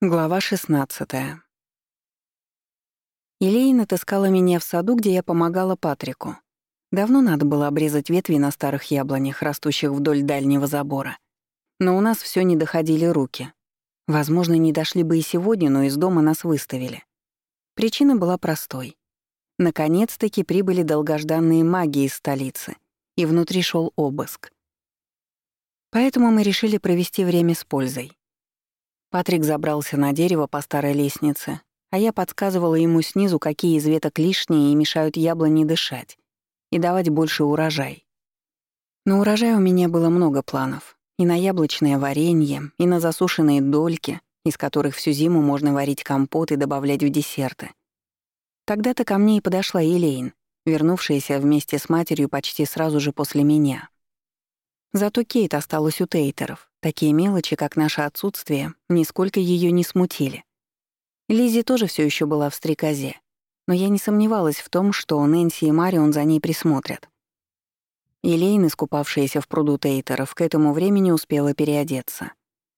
Глава 16 Элейн отыскала меня в саду, где я помогала Патрику. Давно надо было обрезать ветви на старых яблонях, растущих вдоль дальнего забора. Но у нас все не доходили руки. Возможно, не дошли бы и сегодня, но из дома нас выставили. Причина была простой. Наконец-таки прибыли долгожданные маги из столицы, и внутри шел обыск. Поэтому мы решили провести время с пользой. Патрик забрался на дерево по старой лестнице, а я подсказывала ему снизу, какие из веток лишние и мешают яблоне дышать и давать больше урожай. На урожай у меня было много планов. И на яблочное варенье, и на засушенные дольки, из которых всю зиму можно варить компот и добавлять в десерты. Тогда-то ко мне и подошла Элейн, вернувшаяся вместе с матерью почти сразу же после меня. Зато Кейт осталась у Тейтеров, Такие мелочи, как наше отсутствие, нисколько ее не смутили. Лизи тоже все еще была в стрекозе, но я не сомневалась в том, что Нэнси и Марион за ней присмотрят. Елейн, искупавшаяся в пруду Тейтеров, к этому времени успела переодеться.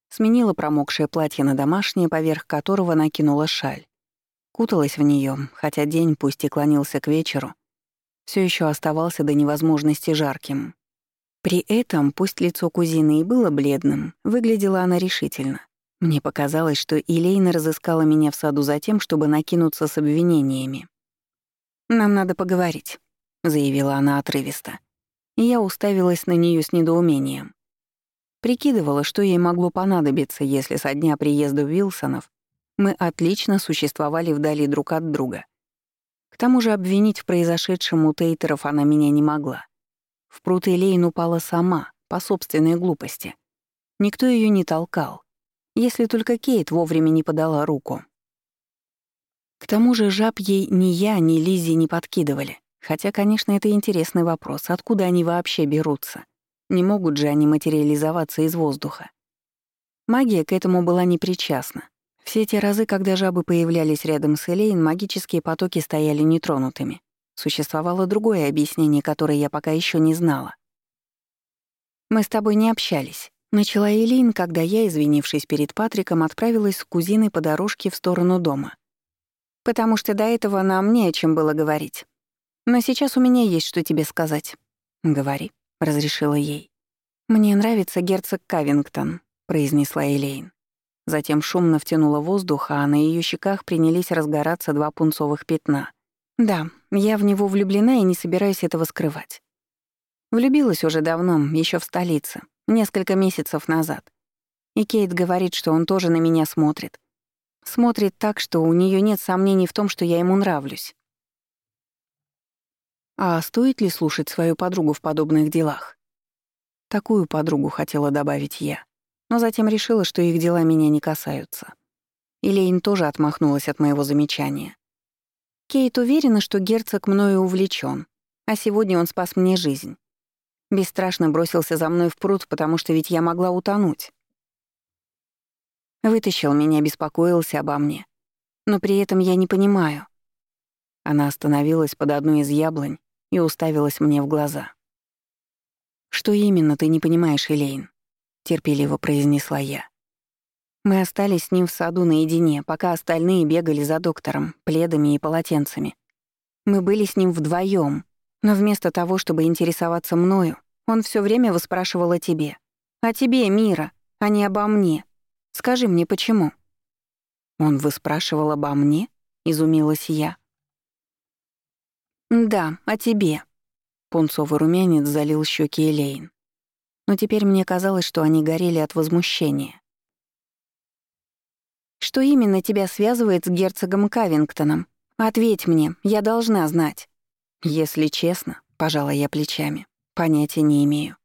Сменила промокшее платье на домашнее, поверх которого накинула шаль. Куталась в нее, хотя день, пусть и клонился к вечеру, все еще оставался до невозможности жарким. При этом, пусть лицо кузины и было бледным, выглядела она решительно. Мне показалось, что Илейна разыскала меня в саду за тем, чтобы накинуться с обвинениями. «Нам надо поговорить», — заявила она отрывисто. Я уставилась на нее с недоумением. Прикидывала, что ей могло понадобиться, если со дня приезда Уилсонов мы отлично существовали вдали друг от друга. К тому же обвинить в произошедшем у Тейтеров она меня не могла. В пруд Элейн упала сама, по собственной глупости. Никто ее не толкал, если только Кейт вовремя не подала руку. К тому же жаб ей ни я, ни Лизи не подкидывали. Хотя, конечно, это интересный вопрос, откуда они вообще берутся. Не могут же они материализоваться из воздуха. Магия к этому была непричастна. Все те разы, когда жабы появлялись рядом с Элейн, магические потоки стояли нетронутыми. Существовало другое объяснение, которое я пока еще не знала. «Мы с тобой не общались», — начала Элин, когда я, извинившись перед Патриком, отправилась с кузиной по дорожке в сторону дома. «Потому что до этого нам не о чем было говорить. Но сейчас у меня есть что тебе сказать». «Говори», — разрешила ей. «Мне нравится герцог Кавингтон», — произнесла Элейн. Затем шумно втянула воздух, а на ее щеках принялись разгораться два пунцовых пятна — да, я в него влюблена и не собираюсь этого скрывать. Влюбилась уже давно, еще в столице, несколько месяцев назад. И Кейт говорит, что он тоже на меня смотрит. Смотрит так, что у нее нет сомнений в том, что я ему нравлюсь. А стоит ли слушать свою подругу в подобных делах? Такую подругу хотела добавить я, но затем решила, что их дела меня не касаются. Илейн тоже отмахнулась от моего замечания. Кейт уверена, что герцог мною увлечен, а сегодня он спас мне жизнь. Бесстрашно бросился за мной в пруд, потому что ведь я могла утонуть. Вытащил меня, беспокоился обо мне. Но при этом я не понимаю. Она остановилась под одной из яблонь и уставилась мне в глаза. «Что именно ты не понимаешь, Элейн?» — терпеливо произнесла я. Мы остались с ним в саду наедине, пока остальные бегали за доктором, пледами и полотенцами. Мы были с ним вдвоем, но вместо того, чтобы интересоваться мною, он все время выспрашивал о тебе. О тебе, Мира, а не обо мне. Скажи мне, почему?» «Он выспрашивал обо мне?» — изумилась я. «Да, о тебе». Пунцовый румянец залил щеки Элейн. Но теперь мне казалось, что они горели от возмущения. Что именно тебя связывает с герцогом Кавингтоном? Ответь мне, я должна знать. Если честно, пожала я плечами, понятия не имею.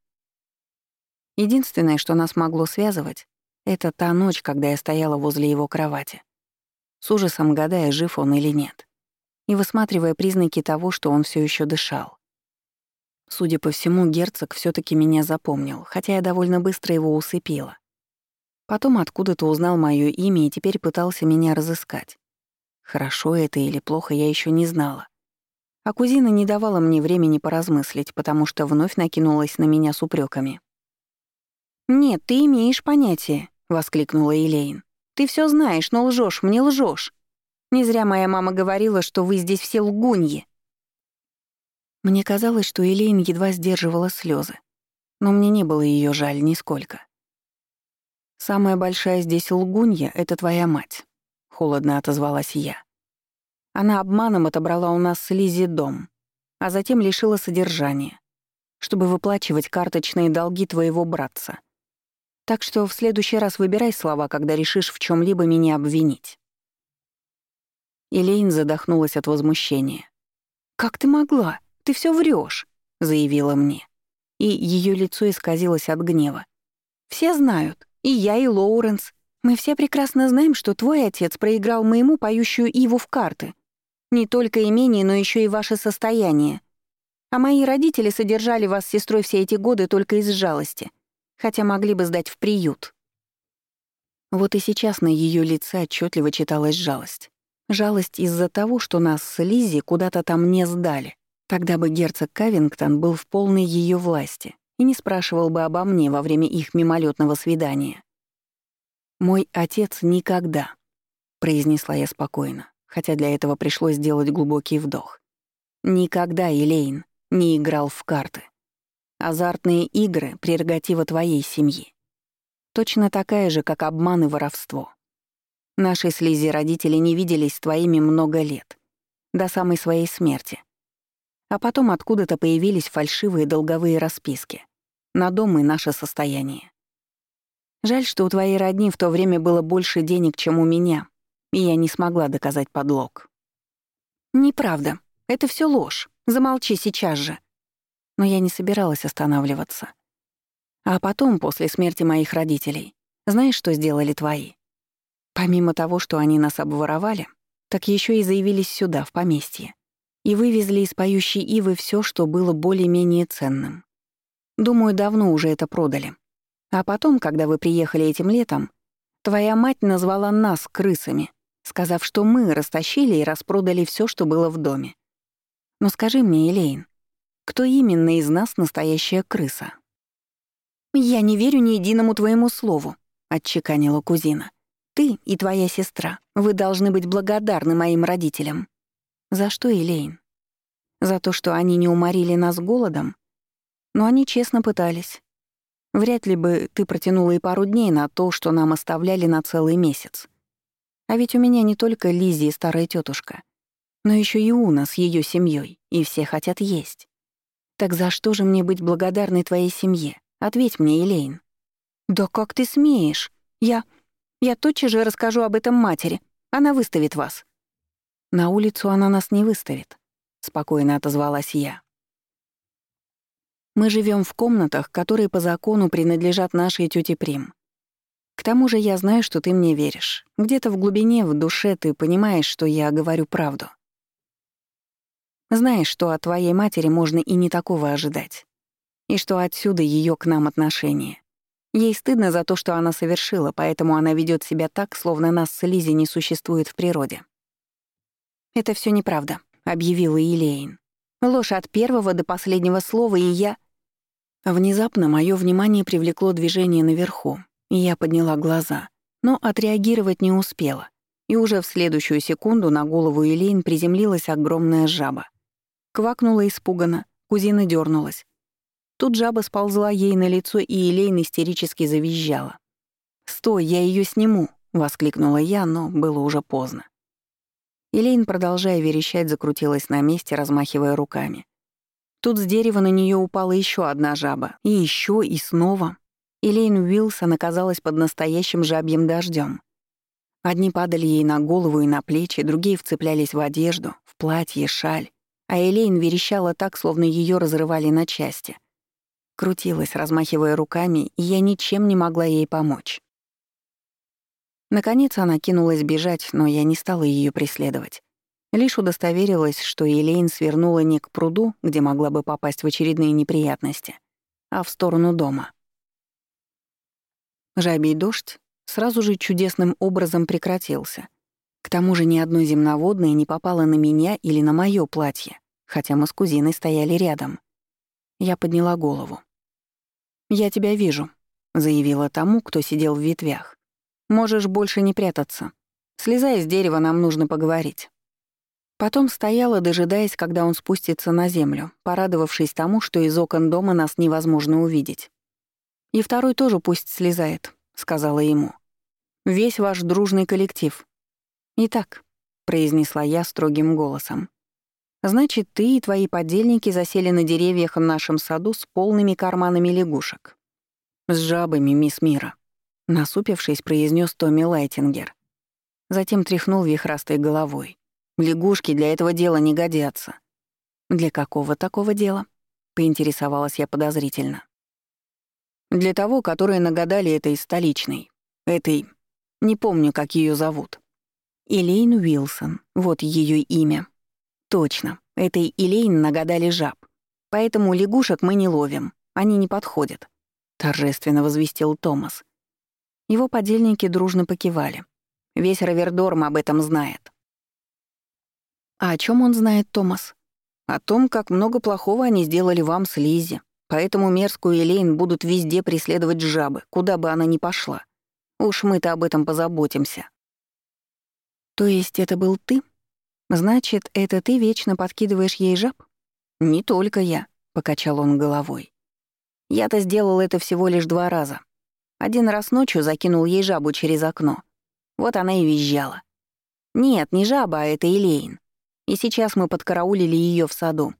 Единственное, что нас могло связывать, это та ночь, когда я стояла возле его кровати, с ужасом гадая, жив он или нет, и высматривая признаки того, что он все еще дышал. Судя по всему, герцог все таки меня запомнил, хотя я довольно быстро его усыпила. Потом откуда-то узнал моё имя и теперь пытался меня разыскать. Хорошо это или плохо, я ещё не знала. А кузина не давала мне времени поразмыслить, потому что вновь накинулась на меня с упреками. «Нет, ты имеешь понятие», — воскликнула Элейн. Ты все знаешь, но лжешь, мне лжешь. Не зря моя мама говорила, что вы здесь все лгуньи». Мне казалось, что Элейн едва сдерживала слезы, но мне не было ее жаль нисколько. «Самая большая здесь лгунья — это твоя мать», — холодно отозвалась я. Она обманом отобрала у нас с Лизи дом, а затем лишила содержания, чтобы выплачивать карточные долги твоего братца. Так что в следующий раз выбирай слова, когда решишь в чем либо меня обвинить. Элейн задохнулась от возмущения. «Как ты могла? Ты все врешь, заявила мне. И ее лицо исказилось от гнева. «Все знают, и я, и Лоуренс. Мы все прекрасно знаем, что твой отец проиграл моему поющую Иву в карты. Не только имение, но еще и ваше состояние. А мои родители содержали вас с сестрой все эти годы только из жалости, хотя могли бы сдать в приют». Вот и сейчас на ее лице отчетливо читалась жалость. Жалость из-за того, что нас с Лизи куда-то там не сдали. Тогда бы герцог Кавингтон был в полной ее власти и не спрашивал бы обо мне во время их мимолетного свидания. «Мой отец никогда», — произнесла я спокойно, хотя для этого пришлось сделать глубокий вдох. «Никогда, Элейн, не играл в карты. Азартные игры — прерогатива твоей семьи. Точно такая же, как обман и воровство. Наши слизи родители не виделись твоими много лет, до самой своей смерти. А потом откуда-то появились фальшивые долговые расписки на дом и наше состояние. Жаль, что у твоей родни в то время было больше денег, чем у меня, и я не смогла доказать подлог. Неправда. Это все ложь. Замолчи сейчас же. Но я не собиралась останавливаться. А потом, после смерти моих родителей, знаешь, что сделали твои? Помимо того, что они нас обворовали, так еще и заявились сюда, в поместье, и вывезли из поющей ивы все, что было более-менее ценным. Думаю, давно уже это продали. А потом, когда вы приехали этим летом, твоя мать назвала нас крысами, сказав, что мы растащили и распродали все, что было в доме. Но скажи мне, Элейн, кто именно из нас настоящая крыса? «Я не верю ни единому твоему слову», — отчеканила кузина. Ты и твоя сестра, вы должны быть благодарны моим родителям. За что, Элейн? За то, что они не уморили нас голодом? Но они честно пытались. Вряд ли бы ты протянула и пару дней на то, что нам оставляли на целый месяц. А ведь у меня не только Лизи и старая тетушка, но еще и Уна с ее семьей, и все хотят есть. Так за что же мне быть благодарной твоей семье? Ответь мне, Элейн. Да как ты смеешь? Я... Я тотчас же расскажу об этом матери. Она выставит вас». «На улицу она нас не выставит», — спокойно отозвалась я. «Мы живем в комнатах, которые по закону принадлежат нашей тете Прим. К тому же я знаю, что ты мне веришь. Где-то в глубине, в душе ты понимаешь, что я говорю правду. Знаешь, что от твоей матери можно и не такого ожидать. И что отсюда ее к нам отношение. Ей стыдно за то, что она совершила, поэтому она ведет себя так, словно нас с Лизи не существует в природе. «Это все неправда», — объявила Илейн. «Ложь от первого до последнего слова, и я...» Внезапно мое внимание привлекло движение наверху, и я подняла глаза, но отреагировать не успела. И уже в следующую секунду на голову Элейн приземлилась огромная жаба. Квакнула испуганно, кузина дернулась. Тут жаба сползла ей на лицо, и Элейн истерически завизжала. «Стой, я ее сниму!» — воскликнула я, но было уже поздно. Элейн, продолжая верещать, закрутилась на месте, размахивая руками. Тут с дерева на нее упала еще одна жаба. И еще, и снова. Элейн Уилсон оказалась под настоящим жабьим дождем. Одни падали ей на голову и на плечи, другие вцеплялись в одежду, в платье, шаль. А Элейн верещала так, словно ее разрывали на части. Крутилась, размахивая руками, и я ничем не могла ей помочь. Наконец она кинулась бежать, но я не стала ее преследовать. Лишь удостоверилась, что Елейн свернула не к пруду, где могла бы попасть в очередные неприятности, а в сторону дома. Жабий дождь сразу же чудесным образом прекратился. К тому же ни одно земноводное не попало на меня или на моё платье, хотя мы с кузиной стояли рядом. Я подняла голову. «Я тебя вижу», — заявила тому, кто сидел в ветвях. Можешь больше не прятаться. Слезай с дерева, нам нужно поговорить». Потом стояла, дожидаясь, когда он спустится на землю, порадовавшись тому, что из окон дома нас невозможно увидеть. «И второй тоже пусть слезает», — сказала ему. «Весь ваш дружный коллектив». «Итак», — произнесла я строгим голосом, «значит, ты и твои подельники засели на деревьях в нашем саду с полными карманами лягушек». «С жабами, мисс Мира», — насупившись, произнес Томми Лайтингер. Затем тряхнул вихрастой головой. Лягушки для этого дела не годятся. Для какого такого дела? Поинтересовалась я подозрительно. Для того, которые нагадали этой столичной. Этой... Не помню, как ее зовут. Элейн Уилсон. Вот ее имя. Точно. Этой Элейн нагадали жаб. Поэтому лягушек мы не ловим. Они не подходят. Торжественно возвестил Томас. Его подельники дружно покивали. Весь Равердорм об этом знает. А о чем он знает, Томас? О том, как много плохого они сделали вам с Лизи. Поэтому мерзкую Элейн будут везде преследовать жабы, куда бы она ни пошла. Уж мы-то об этом позаботимся. То есть это был ты? Значит, это ты вечно подкидываешь ей жаб? Не только я, покачал он головой. Я-то сделал это всего лишь два раза. Один раз ночью закинул ей жабу через окно. Вот она и визжала. Нет, не жаба, а это Элейн. И сейчас мы подкараулили ее в саду.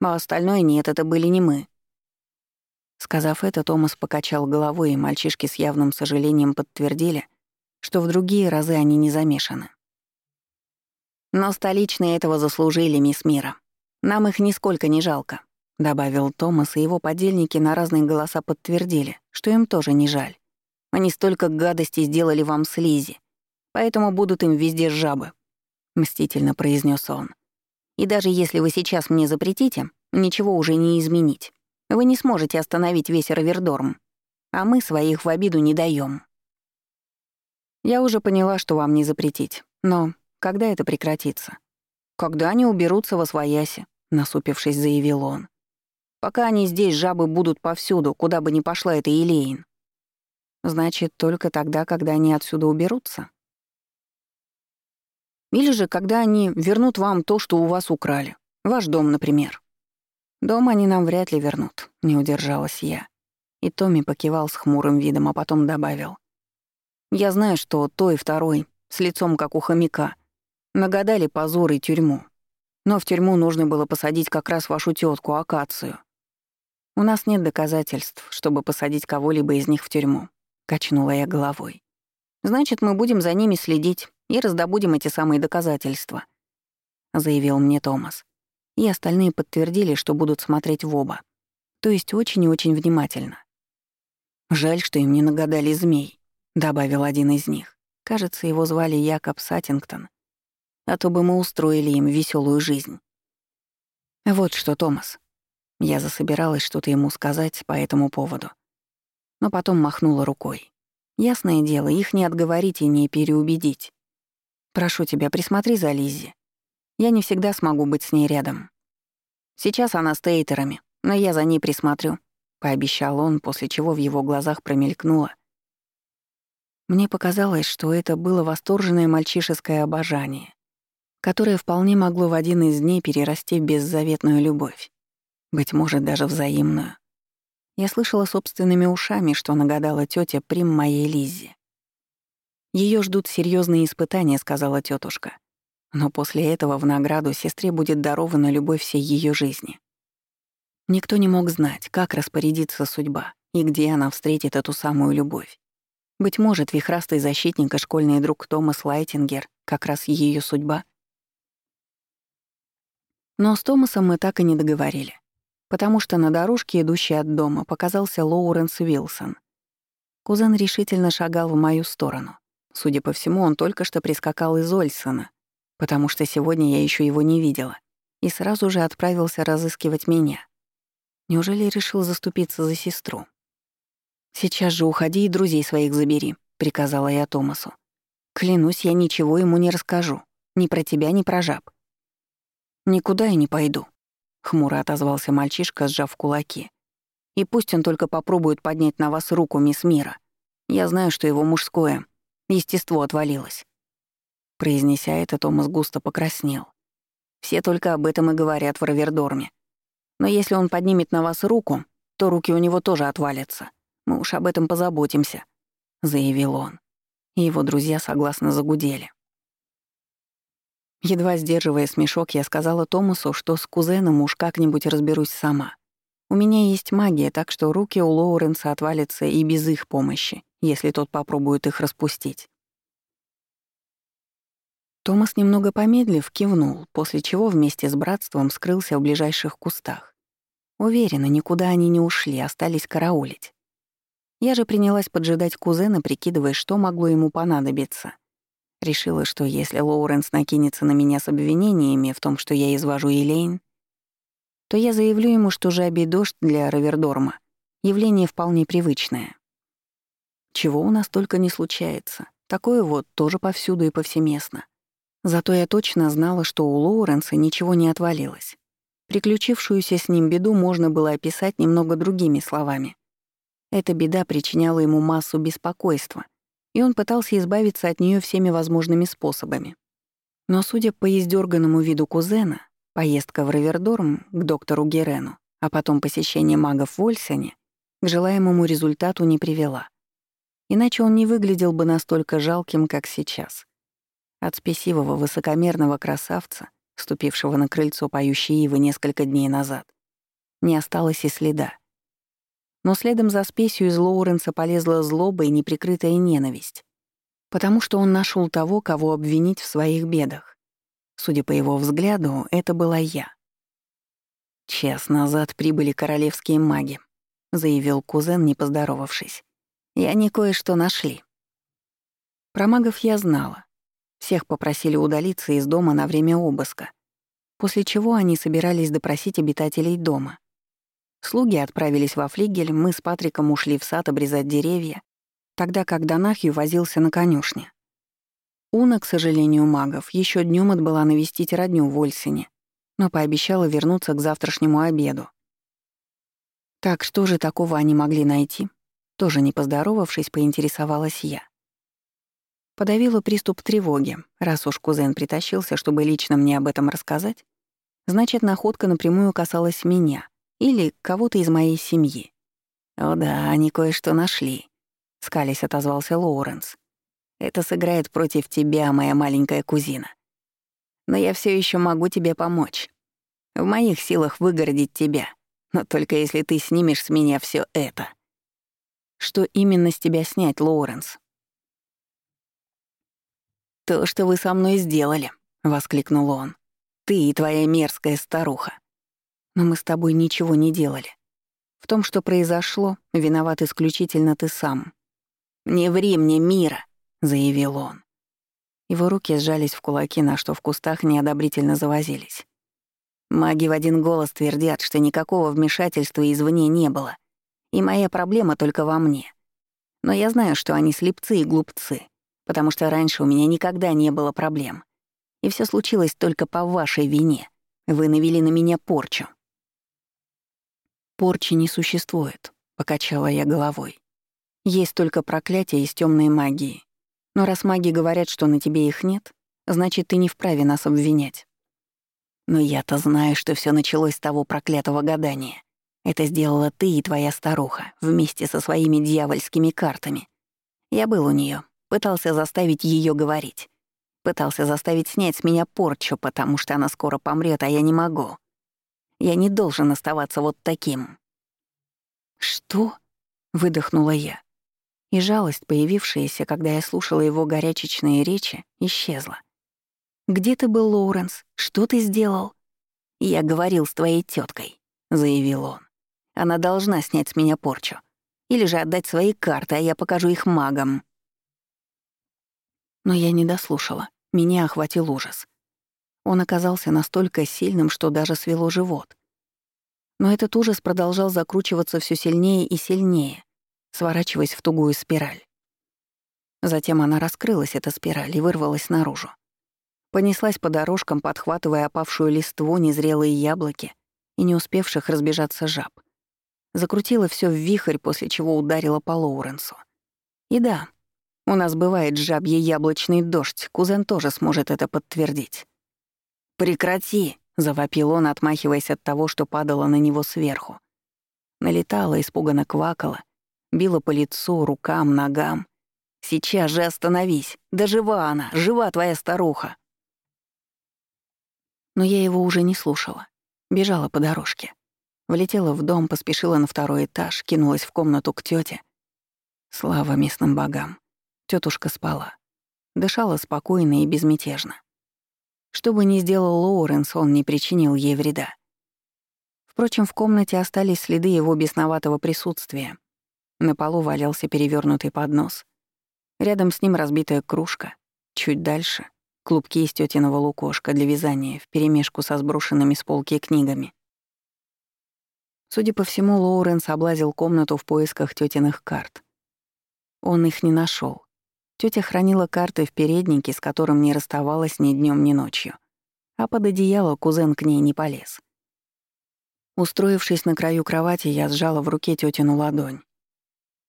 А остальное нет, это были не мы. Сказав это, Томас покачал головой, и мальчишки с явным сожалением подтвердили, что в другие разы они не замешаны. «Но столичные этого заслужили, мисс Мира. Нам их нисколько не жалко», — добавил Томас, и его подельники на разные голоса подтвердили, что им тоже не жаль. «Они столько гадостей сделали вам с Лизи, поэтому будут им везде жабы мстительно произнес он. И даже если вы сейчас мне запретите, ничего уже не изменить. Вы не сможете остановить весь Равердорм, а мы своих в обиду не даем. Я уже поняла, что вам не запретить, но когда это прекратится? Когда они уберутся во свояси, насупившись, заявил он. Пока они здесь, жабы будут повсюду, куда бы ни пошла эта Елейн. Значит, только тогда, когда они отсюда уберутся? Или же, когда они вернут вам то, что у вас украли. Ваш дом, например. Дом они нам вряд ли вернут, не удержалась я. И Томми покивал с хмурым видом, а потом добавил. Я знаю, что то и второй, с лицом как у хомяка, нагадали позор и тюрьму. Но в тюрьму нужно было посадить как раз вашу тетку Акацию. У нас нет доказательств, чтобы посадить кого-либо из них в тюрьму, качнула я головой. Значит, мы будем за ними следить и раздобудем эти самые доказательства», — заявил мне Томас. И остальные подтвердили, что будут смотреть в оба. То есть очень и очень внимательно. «Жаль, что им не нагадали змей», — добавил один из них. Кажется, его звали Якоб Саттингтон. А то бы мы устроили им веселую жизнь. «Вот что, Томас». Я засобиралась что-то ему сказать по этому поводу. Но потом махнула рукой. Ясное дело, их не отговорить и не переубедить. Прошу тебя, присмотри за Лиззи. Я не всегда смогу быть с ней рядом. Сейчас она с Тейтерами, но я за ней присмотрю», — пообещал он, после чего в его глазах промелькнуло. Мне показалось, что это было восторженное мальчишеское обожание, которое вполне могло в один из дней перерасти в беззаветную любовь, быть может, даже взаимную. Я слышала собственными ушами, что нагадала тетя Прим моей Лиззи. Ее ждут серьезные испытания, сказала тетушка. Но после этого в награду сестре будет дарована любовь всей ее жизни. Никто не мог знать, как распорядится судьба и где она встретит эту самую любовь. Быть может, вихрастый защитник и школьный друг Томас Лайтингер как раз ее судьба. Но с Томасом мы так и не договорили, потому что на дорожке, идущей от дома, показался Лоуренс Уилсон. Кузен решительно шагал в мою сторону. Судя по всему, он только что прискакал из Ольсона, потому что сегодня я еще его не видела, и сразу же отправился разыскивать меня. Неужели решил заступиться за сестру? «Сейчас же уходи и друзей своих забери», — приказала я Томасу. «Клянусь, я ничего ему не расскажу. Ни про тебя, ни про жаб». «Никуда я не пойду», — хмуро отозвался мальчишка, сжав кулаки. «И пусть он только попробует поднять на вас руку, мисс Мира. Я знаю, что его мужское Естество отвалилось. Произнеся это, Томас густо покраснел. Все только об этом и говорят в Равердорме. Но если он поднимет на вас руку, то руки у него тоже отвалятся. Мы уж об этом позаботимся», — заявил он. И его друзья согласно загудели. Едва сдерживая смешок, я сказала Томасу, что с кузеном уж как-нибудь разберусь сама. У меня есть магия, так что руки у Лоуренса отвалятся и без их помощи, если тот попробует их распустить. Томас, немного помедлив, кивнул, после чего вместе с братством скрылся в ближайших кустах. Уверена, никуда они не ушли, остались караулить. Я же принялась поджидать кузена, прикидывая, что могло ему понадобиться — Решила, что если Лоуренс накинется на меня с обвинениями в том, что я извожу Элейн, то я заявлю ему, что жабий дождь для Равердорма — явление вполне привычное. Чего у нас только не случается. Такое вот тоже повсюду и повсеместно. Зато я точно знала, что у Лоуренса ничего не отвалилось. Приключившуюся с ним беду можно было описать немного другими словами. Эта беда причиняла ему массу беспокойства — и он пытался избавиться от нее всеми возможными способами. Но, судя по издерганному виду кузена, поездка в Равердорм к доктору Герену, а потом посещение магов в Ольсене, к желаемому результату не привела. Иначе он не выглядел бы настолько жалким, как сейчас. От спесивого высокомерного красавца, ступившего на крыльцо поющей ивы несколько дней назад, не осталось и следа. Но следом за спесью из Лоуренса полезла злоба и неприкрытая ненависть. Потому что он нашел того, кого обвинить в своих бедах. Судя по его взгляду, это была я. «Час назад прибыли королевские маги», — заявил кузен, не поздоровавшись. «И они кое-что нашли». Про магов я знала. Всех попросили удалиться из дома на время обыска, после чего они собирались допросить обитателей дома. Слуги отправились во флигель, мы с Патриком ушли в сад обрезать деревья, тогда как Донахью возился на конюшне. Уна, к сожалению, магов, еще днем отбыла навестить родню в Ольсине, но пообещала вернуться к завтрашнему обеду. Так что же такого они могли найти? Тоже не поздоровавшись, поинтересовалась я. Подавила приступ тревоги. Раз уж кузен притащился, чтобы лично мне об этом рассказать, значит, находка напрямую касалась меня — или кого-то из моей семьи. «О да, они кое-что нашли», — скались отозвался Лоуренс. «Это сыграет против тебя, моя маленькая кузина. Но я все еще могу тебе помочь. В моих силах выгородить тебя, но только если ты снимешь с меня все это». «Что именно с тебя снять, Лоуренс?» «То, что вы со мной сделали», — воскликнул он. «Ты и твоя мерзкая старуха. Но мы с тобой ничего не делали. В том, что произошло, виноват исключительно ты сам. «Не ври мне, Мира!» — заявил он. Его руки сжались в кулаки, на что в кустах неодобрительно завозились. Маги в один голос твердят, что никакого вмешательства извне не было. И моя проблема только во мне. Но я знаю, что они слепцы и глупцы, потому что раньше у меня никогда не было проблем. И все случилось только по вашей вине. Вы навели на меня порчу. Порчи не существует, покачала я головой. Есть только проклятия из темной магии. Но раз маги говорят, что на тебе их нет, значит, ты не вправе нас обвинять. Но я-то знаю, что все началось с того проклятого гадания. Это сделала ты и твоя старуха, вместе со своими дьявольскими картами. Я был у нее, пытался заставить ее говорить. Пытался заставить снять с меня порчу, потому что она скоро помрет, а я не могу. Я не должен оставаться вот таким». «Что?» — выдохнула я. И жалость, появившаяся, когда я слушала его горячечные речи, исчезла. «Где ты был, Лоуренс? Что ты сделал?» «Я говорил с твоей теткой, заявил он. «Она должна снять с меня порчу. Или же отдать свои карты, а я покажу их магам». Но я не дослушала. Меня охватил ужас. Он оказался настолько сильным, что даже свело живот. Но этот ужас продолжал закручиваться все сильнее и сильнее, сворачиваясь в тугую спираль. Затем она раскрылась, эта спираль, и вырвалась наружу. Понеслась по дорожкам, подхватывая опавшую листву, незрелые яблоки и не успевших разбежаться жаб. Закрутила все в вихрь, после чего ударила по Лоуренсу. И да, У нас бывает жабье яблочный дождь, кузен тоже сможет это подтвердить. «Прекрати!» — завопил он, отмахиваясь от того, что падало на него сверху. Налетала, испуганно квакала, била по лицу, рукам, ногам. «Сейчас же остановись! Да жива она! Жива твоя старуха!» Но я его уже не слушала. Бежала по дорожке. Влетела в дом, поспешила на второй этаж, кинулась в комнату к тете. Слава местным богам. Тетушка спала. Дышала спокойно и безмятежно. Что бы ни сделал Лоуренс, он не причинил ей вреда. Впрочем, в комнате остались следы его бесноватого присутствия. На полу валялся перевернутый поднос. Рядом с ним разбитая кружка. Чуть дальше — клубки из тетиного лукошка для вязания вперемешку со сброшенными с полки книгами. Судя по всему, Лоуренс облазил комнату в поисках тетиных карт. Он их не нашел. Тетя хранила карты в переднике, с которым не расставалась ни днем, ни ночью. А под одеяло кузен к ней не полез. Устроившись на краю кровати, я сжала в руке тетину ладонь.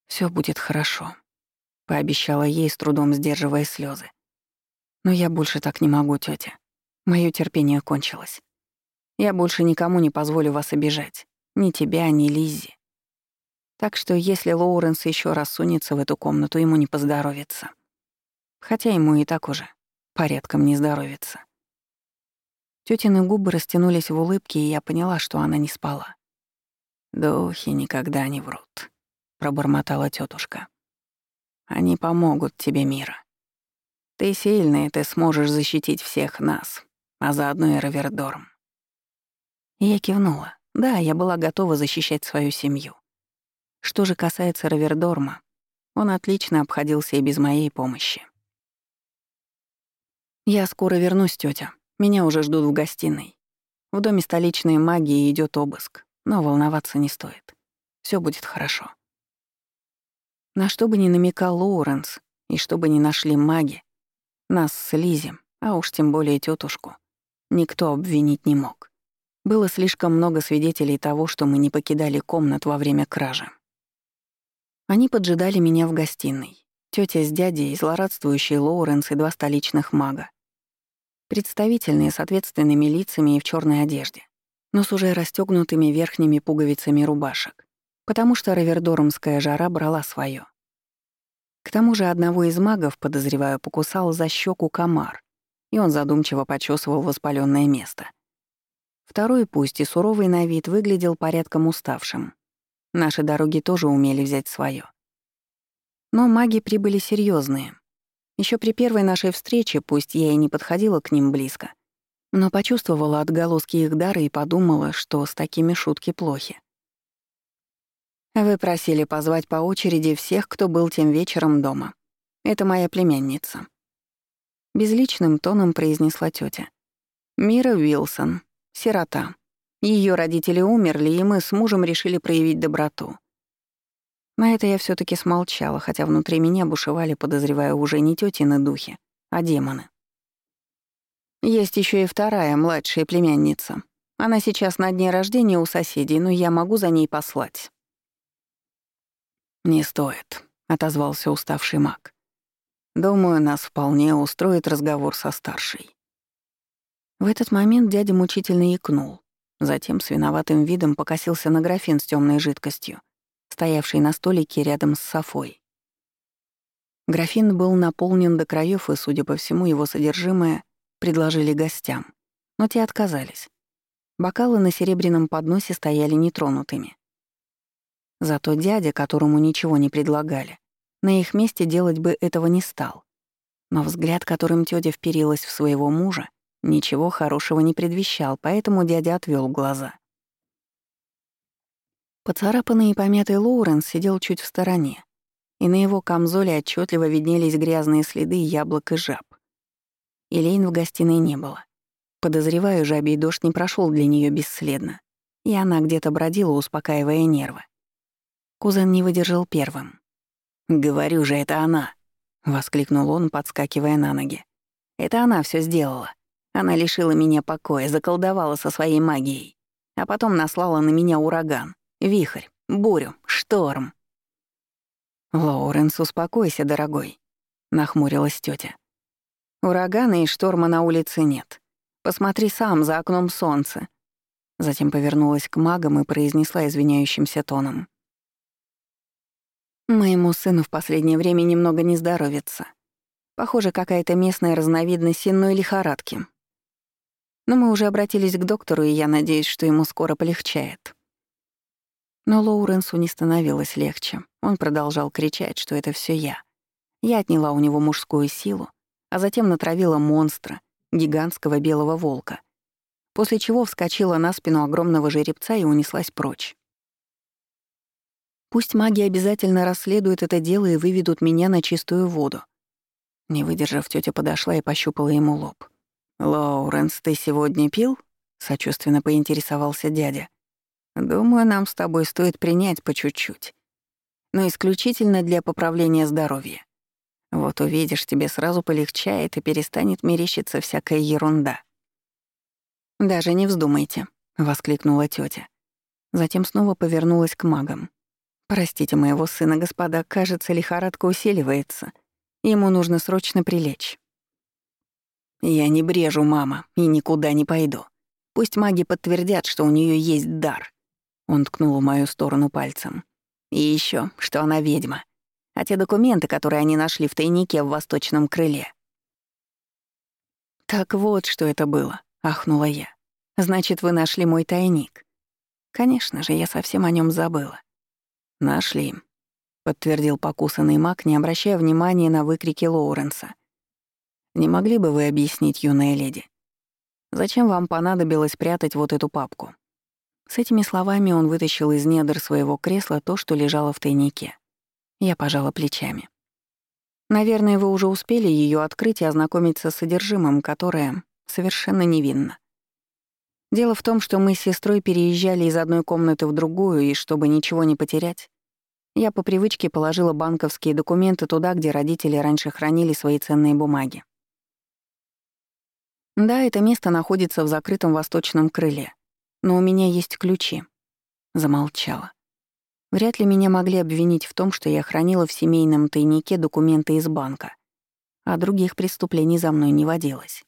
Все будет хорошо», — пообещала ей, с трудом сдерживая слезы. «Но я больше так не могу, тетя. Мое терпение кончилось. Я больше никому не позволю вас обижать. Ни тебя, ни Лиззи. Так что если Лоуренс еще раз сунется в эту комнату, ему не поздоровится. Хотя ему и так уже порядком не здоровится. Тётины губы растянулись в улыбке, и я поняла, что она не спала. «Духи никогда не врут», — пробормотала тетушка. «Они помогут тебе, Мира. Ты сильный, ты сможешь защитить всех нас, а заодно и Равердорм». я кивнула. Да, я была готова защищать свою семью. Что же касается Равердорма, он отлично обходился и без моей помощи. «Я скоро вернусь, тетя. Меня уже ждут в гостиной. В доме столичной магии идет обыск, но волноваться не стоит. Все будет хорошо». На что бы ни намекал Лоуренс, и что бы ни нашли маги, нас с Лизи, а уж тем более тетушку, никто обвинить не мог. Было слишком много свидетелей того, что мы не покидали комнат во время кражи. Они поджидали меня в гостиной. Тётя с дядей, злорадствующий Лоуренс и два столичных мага. Представительные с ответственными лицами и в черной одежде, но с уже расстёгнутыми верхними пуговицами рубашек, потому что равердоромская жара брала своё. К тому же одного из магов, подозреваю, покусал за щеку комар, и он задумчиво почесывал воспаленное место — Второй, пусть и суровый на вид, выглядел порядком уставшим. Наши дороги тоже умели взять свое. Но маги прибыли серьезные. Еще при первой нашей встрече, пусть я и не подходила к ним близко, но почувствовала отголоски их дара и подумала, что с такими шутки плохи. «Вы просили позвать по очереди всех, кто был тем вечером дома. Это моя племянница». Безличным тоном произнесла тетя. «Мира Уилсон, Сирота. Ее родители умерли, и мы с мужем решили проявить доброту. На это я все таки смолчала, хотя внутри меня бушевали, подозревая уже не тетины духи, а демоны. Есть еще и вторая, младшая племянница. Она сейчас на дне рождения у соседей, но я могу за ней послать. «Не стоит», — отозвался уставший маг. «Думаю, нас вполне устроит разговор со старшей». В этот момент дядя мучительно икнул. Затем с виноватым видом покосился на графин с темной жидкостью, стоявший на столике рядом с Софой. Графин был наполнен до краев, и, судя по всему, его содержимое предложили гостям. Но те отказались. Бокалы на серебряном подносе стояли нетронутыми. Зато дядя, которому ничего не предлагали, на их месте делать бы этого не стал. Но взгляд, которым тётя вперилась в своего мужа, Ничего хорошего не предвещал, поэтому дядя отвел глаза. Поцарапанный и помятый Лоуренс сидел чуть в стороне, и на его камзоле отчетливо виднелись грязные следы яблок и жаб. Элейн в гостиной не было. Подозреваю, жабий дождь не прошел для нее бесследно, и она где-то бродила, успокаивая нервы. Кузен не выдержал первым. «Говорю же, это она!» — воскликнул он, подскакивая на ноги. «Это она все сделала. Она лишила меня покоя, заколдовала со своей магией, а потом наслала на меня ураган, вихрь, бурю, шторм. «Лоуренс, успокойся, дорогой», — нахмурилась тетя. «Урагана и шторма на улице нет. Посмотри сам, за окном солнце». Затем повернулась к магам и произнесла извиняющимся тоном. «Моему сыну в последнее время немного не здоровится. Похоже, какая-то местная разновидность сенной лихорадки. Но мы уже обратились к доктору, и я надеюсь, что ему скоро полегчает». Но Лоуренсу не становилось легче. Он продолжал кричать, что это все я. Я отняла у него мужскую силу, а затем натравила монстра, гигантского белого волка, после чего вскочила на спину огромного жеребца и унеслась прочь. Пусть маги обязательно расследуют это дело и выведут меня на чистую воду. Не выдержав, тетя подошла и пощупала ему лоб. «Лоуренс, ты сегодня пил?» — сочувственно поинтересовался дядя. «Думаю, нам с тобой стоит принять по чуть-чуть. Но исключительно для поправления здоровья. Вот увидишь, тебе сразу полегчает и перестанет мерещиться всякая ерунда. «Даже не вздумайте», — воскликнула тетя. Затем снова повернулась к магам. «Простите моего сына, господа, кажется, лихорадка усиливается. Ему нужно срочно прилечь». «Я не брежу, мама, и никуда не пойду. Пусть маги подтвердят, что у нее есть дар». Он ткнул в мою сторону пальцем. «И еще, что она ведьма а те документы, которые они нашли в тайнике в восточном крыле. «Так вот, что это было», — ахнула я. «Значит, вы нашли мой тайник». «Конечно же, я совсем о нем забыла». «Нашли», — подтвердил покусанный маг, не обращая внимания на выкрики Лоуренса. «Не могли бы вы объяснить, юная леди, зачем вам понадобилось прятать вот эту папку?» С этими словами он вытащил из недр своего кресла то, что лежало в тайнике. Я пожала плечами. Наверное, вы уже успели ее открыть и ознакомиться с содержимым, которое совершенно невинно. Дело в том, что мы с сестрой переезжали из одной комнаты в другую, и чтобы ничего не потерять, я по привычке положила банковские документы туда, где родители раньше хранили свои ценные бумаги. Да, это место находится в закрытом восточном крыле, но у меня есть ключи. Замолчала. Вряд ли меня могли обвинить в том, что я хранила в семейном тайнике документы из банка, а других преступлений за мной не водилось.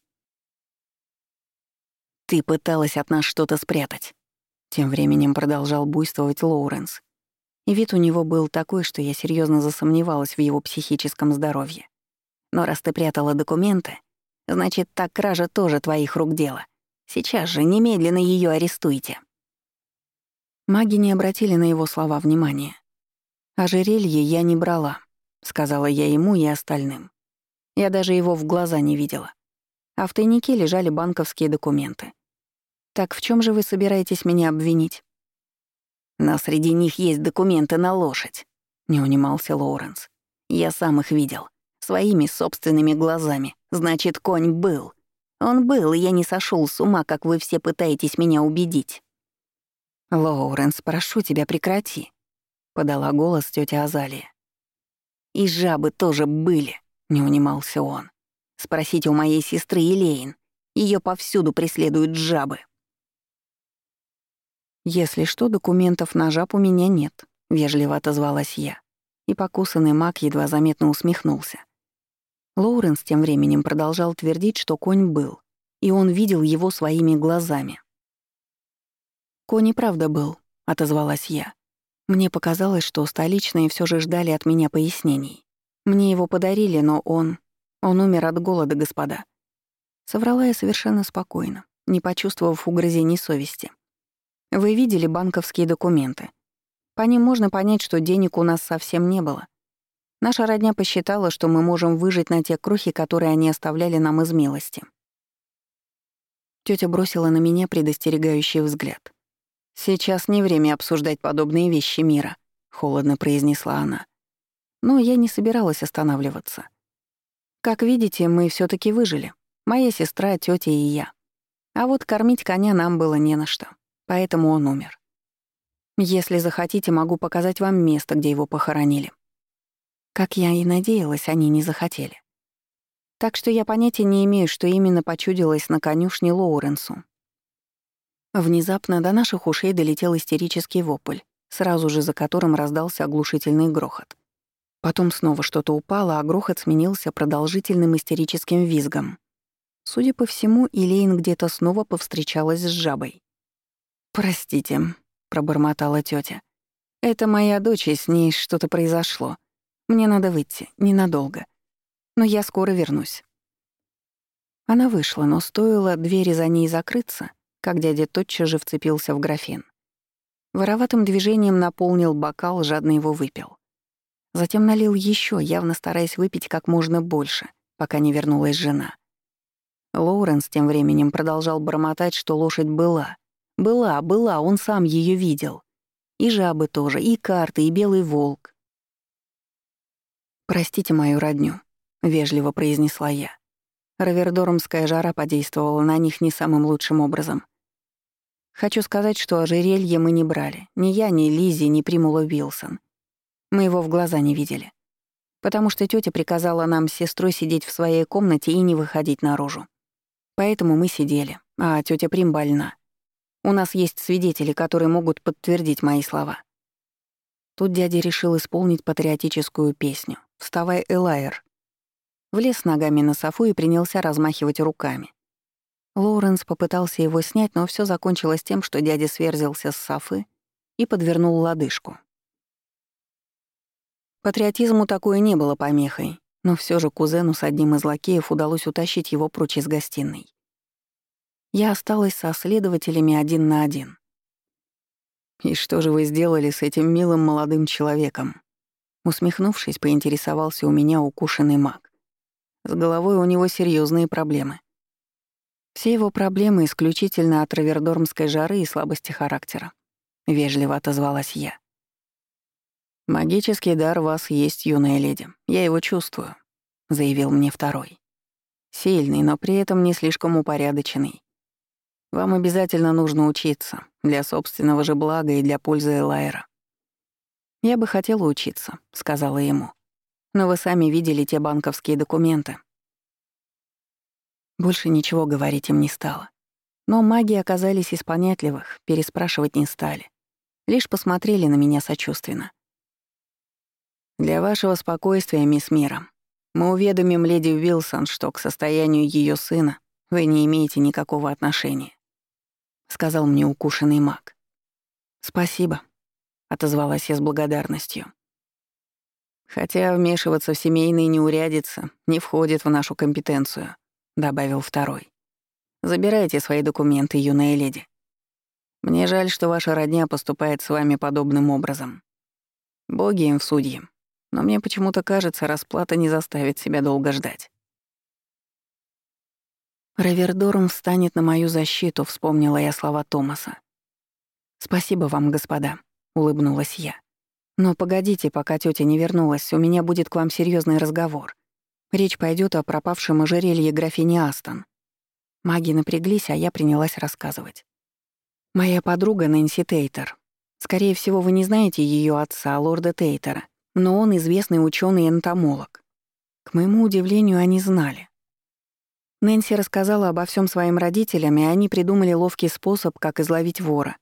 «Ты пыталась от нас что-то спрятать», — тем временем продолжал буйствовать Лоуренс. И вид у него был такой, что я серьезно засомневалась в его психическом здоровье. «Но раз ты прятала документы, значит, так кража тоже твоих рук дело. Сейчас же немедленно ее арестуйте». Маги не обратили на его слова внимания. «Ожерелье я не брала», — сказала я ему и остальным. Я даже его в глаза не видела. А в тайнике лежали банковские документы. «Так в чем же вы собираетесь меня обвинить?» «Но среди них есть документы на лошадь», — не унимался Лоуренс. «Я сам их видел. Своими собственными глазами. Значит, конь был. Он был, и я не сошел с ума, как вы все пытаетесь меня убедить». «Лоуренс, прошу тебя, прекрати», — подала голос тетя Азалия. «И жабы тоже были», — не унимался он. «Спросите у моей сестры Елейн. Ее повсюду преследуют жабы». «Если что, документов на жаб у меня нет», — вежливо отозвалась я. И покусанный маг едва заметно усмехнулся. Лоуренс тем временем продолжал твердить, что конь был, и он видел его своими глазами. «Конь правда был», — отозвалась я. Мне показалось, что столичные все же ждали от меня пояснений. Мне его подарили, но он... Он умер от голода, господа. Соврала я совершенно спокойно, не почувствовав угрызений совести. Вы видели банковские документы. По ним можно понять, что денег у нас совсем не было. Наша родня посчитала, что мы можем выжить на те крохи, которые они оставляли нам из милости. Тётя бросила на меня предостерегающий взгляд. «Сейчас не время обсуждать подобные вещи мира», — холодно произнесла она. Но я не собиралась останавливаться. Как видите, мы все таки выжили. Моя сестра, тетя и я. А вот кормить коня нам было не на что, поэтому он умер. Если захотите, могу показать вам место, где его похоронили. Как я и надеялась, они не захотели. Так что я понятия не имею, что именно почудилось на конюшне Лоуренсу. Внезапно до наших ушей долетел истерический вопль, сразу же за которым раздался оглушительный грохот. Потом снова что-то упало, а грохот сменился продолжительным истерическим визгом. Судя по всему, Илейн где-то снова повстречалась с жабой. «Простите», — пробормотала тетя. «Это моя дочь, и с ней что-то произошло. Мне надо выйти, ненадолго. Но я скоро вернусь». Она вышла, но стоило двери за ней закрыться, как дядя тотчас же вцепился в графин. Вороватым движением наполнил бокал, жадно его выпил. Затем налил еще, явно стараясь выпить как можно больше, пока не вернулась жена. Лоуренс тем временем продолжал бормотать, что лошадь была. Была, была, он сам ее видел. И жабы тоже, и карты, и белый волк. «Простите мою родню», — вежливо произнесла я. Равердоромская жара подействовала на них не самым лучшим образом. Хочу сказать, что ожерелье мы не брали. Ни я, ни Лизи, ни Примула Уилсон. Мы его в глаза не видели. Потому что тетя приказала нам с сестрой сидеть в своей комнате и не выходить наружу. Поэтому мы сидели, а тетя Прим больна. У нас есть свидетели, которые могут подтвердить мои слова. Тут дядя решил исполнить патриотическую песню «Вставай, Элайер». Влез ногами на софу и принялся размахивать руками. Лоуренс попытался его снять, но все закончилось тем, что дядя сверзился с софы и подвернул лодыжку. Патриотизму такое не было помехой, но все же кузену с одним из лакеев удалось утащить его прочь из гостиной. Я осталась со следователями один на один. «И что же вы сделали с этим милым молодым человеком?» Усмехнувшись, поинтересовался у меня укушенный маг. С головой у него серьезные проблемы. Все его проблемы исключительно от равердормской жары и слабости характера. Вежливо отозвалась я. «Магический дар у вас есть, юная леди. Я его чувствую», — заявил мне второй. «Сильный, но при этом не слишком упорядоченный. Вам обязательно нужно учиться, для собственного же блага и для пользы Элайра». «Я бы хотела учиться», — сказала ему. «Но вы сами видели те банковские документы». Больше ничего говорить им не стало. Но маги оказались из понятливых, переспрашивать не стали. Лишь посмотрели на меня сочувственно. Для вашего спокойствия, мисс Мира, мы уведомим леди Уилсон, что к состоянию ее сына вы не имеете никакого отношения», — сказал мне укушенный маг. «Спасибо», — отозвалась я с благодарностью. «Хотя вмешиваться в семейные неурядицы не входит в нашу компетенцию», — добавил второй. «Забирайте свои документы, юная леди. Мне жаль, что ваша родня поступает с вами подобным образом. Боги им в судьи, но мне почему-то кажется, расплата не заставит себя долго ждать. Равердорм встанет на мою защиту, вспомнила я слова Томаса. «Спасибо вам, господа», — улыбнулась я. «Но погодите, пока тетя не вернулась, у меня будет к вам серьезный разговор. Речь пойдет о пропавшем ожерелье графини Астон». Маги напряглись, а я принялась рассказывать. «Моя подруга Нэнси Тейтер. Скорее всего, вы не знаете ее отца, лорда Тейтера но он известный ученый-энтомолог. К моему удивлению, они знали. Нэнси рассказала обо всем своим родителям, и они придумали ловкий способ, как изловить вора.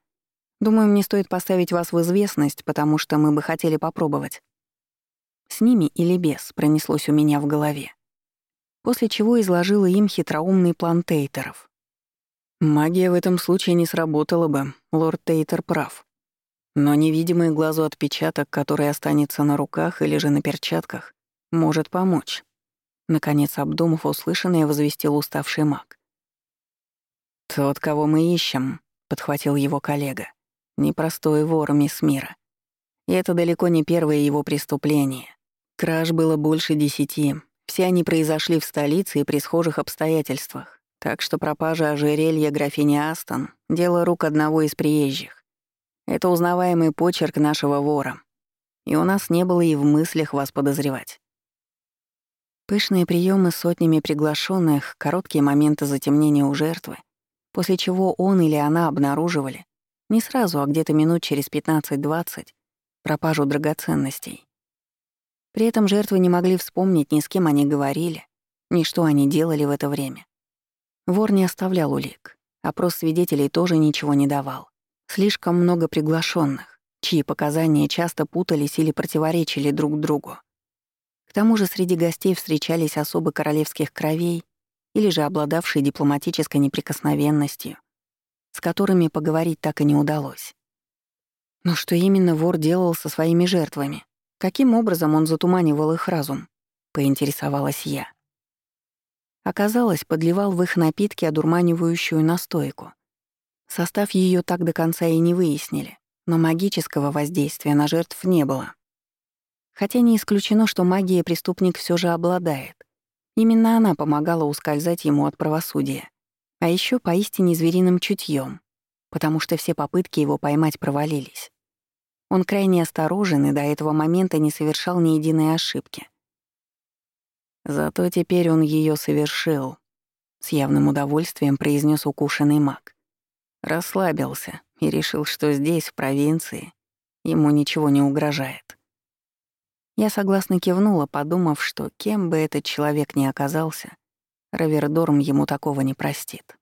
Думаю, мне стоит поставить вас в известность, потому что мы бы хотели попробовать. С ними или без, пронеслось у меня в голове. После чего изложила им хитроумный план Тейтеров. Магия в этом случае не сработала бы, лорд Тейтер прав. Но невидимый глазу отпечаток, который останется на руках или же на перчатках, может помочь. Наконец, обдумав услышанное, возвестил уставший маг. «Тот, кого мы ищем», — подхватил его коллега, — «непростой вор, мисс Мира. И это далеко не первое его преступление. Краж было больше десяти. Все они произошли в столице и при схожих обстоятельствах. Так что пропажа ожерелья графини Астон — дело рук одного из приезжих. Это узнаваемый почерк нашего вора. И у нас не было и в мыслях вас подозревать. Пышные приемы с сотнями приглашенных, короткие моменты затемнения у жертвы, после чего он или она обнаруживали, не сразу, а где-то минут через 15-20, пропажу драгоценностей. При этом жертвы не могли вспомнить, ни с кем они говорили, ни что они делали в это время. Вор не оставлял улик, опрос свидетелей тоже ничего не давал. Слишком много приглашенных, чьи показания часто путались или противоречили друг другу. К тому же среди гостей встречались особы королевских кровей или же обладавшие дипломатической неприкосновенностью, с которыми поговорить так и не удалось. Но что именно вор делал со своими жертвами? Каким образом он затуманивал их разум? Поинтересовалась я. Оказалось, подливал в их напитки одурманивающую настойку. Состав ее так до конца и не выяснили, но магического воздействия на жертв не было. Хотя не исключено, что магия преступник все же обладает. Именно она помогала ускользать ему от правосудия. А еще поистине звериным чутьем, потому что все попытки его поймать провалились. Он крайне осторожен и до этого момента не совершал ни единой ошибки. Зато теперь он ее совершил, с явным удовольствием произнес укушенный маг. Расслабился и решил, что здесь, в провинции, ему ничего не угрожает. Я согласно кивнула, подумав, что кем бы этот человек ни оказался, Равердорм ему такого не простит.